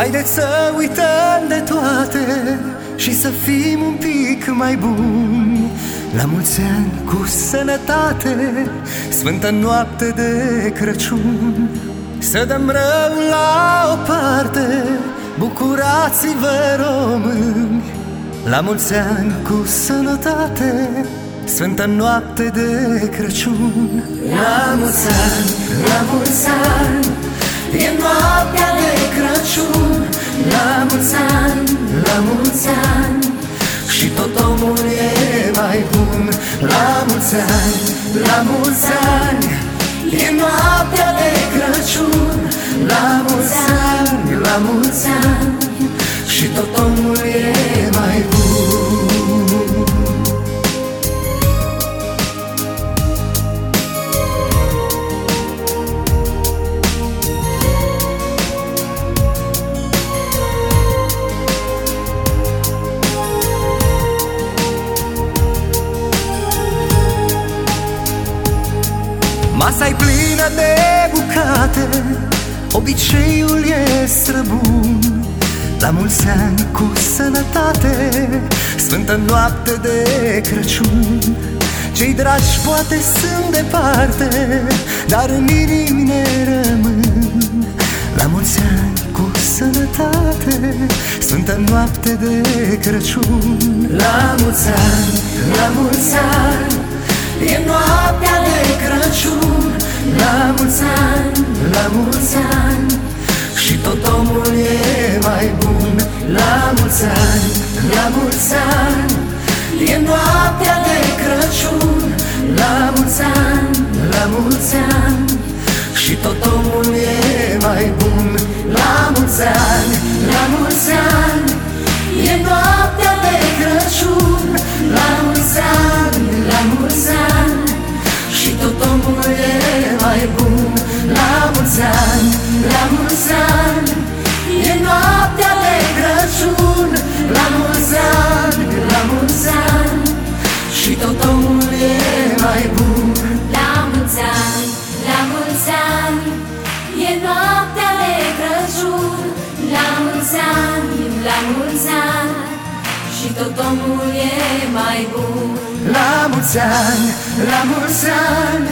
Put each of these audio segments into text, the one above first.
Haideți să uităm de toate și să fim un pic mai buni. La mulți ani cu sănătate, sfântă noapte de Crăciun. Să dăm rău la o parte, bucurați-vă români. La mulți ani cu sănătate, Sfântă noapte de Crăciun. La mulți ani, la mulți ani E noaptea de Crăciun. La mulți ani, la mulți ani bun. La mulți ani, la mulți ani E noaptea de Crăciun. La mulți ani, la mulți ani Și tot omul e mai bun Masa e plină de bucate Obiceiul e străbun. La mulți ani cu sănătate Sfântă noapte de Crăciun. Cei dragi poate sunt departe Dar în inimi ne rămân. La mulți ani cu sănătate Sfântă noapte de Crăciun. La mulți ani, la mulți ani mulți ani. Și tot omul e mai bun La mulți ani, la mulți ani. E noaptea de Crăciun La mulți ani, la mulți ani. Și tot omul e mai bun La mulți ani, la mulți ani. E noaptea mulți ani, la mulți ani Și tot omul e mai bun. La mulți ani, la mulți ani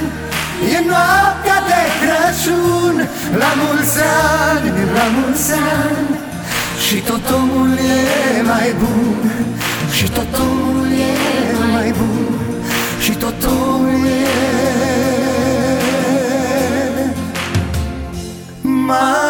E noaptea de Crăciun. La mulți ani, la mulți ani Și tot omul e mai bun. Și tot omul e mai bun. Și tot omul e mai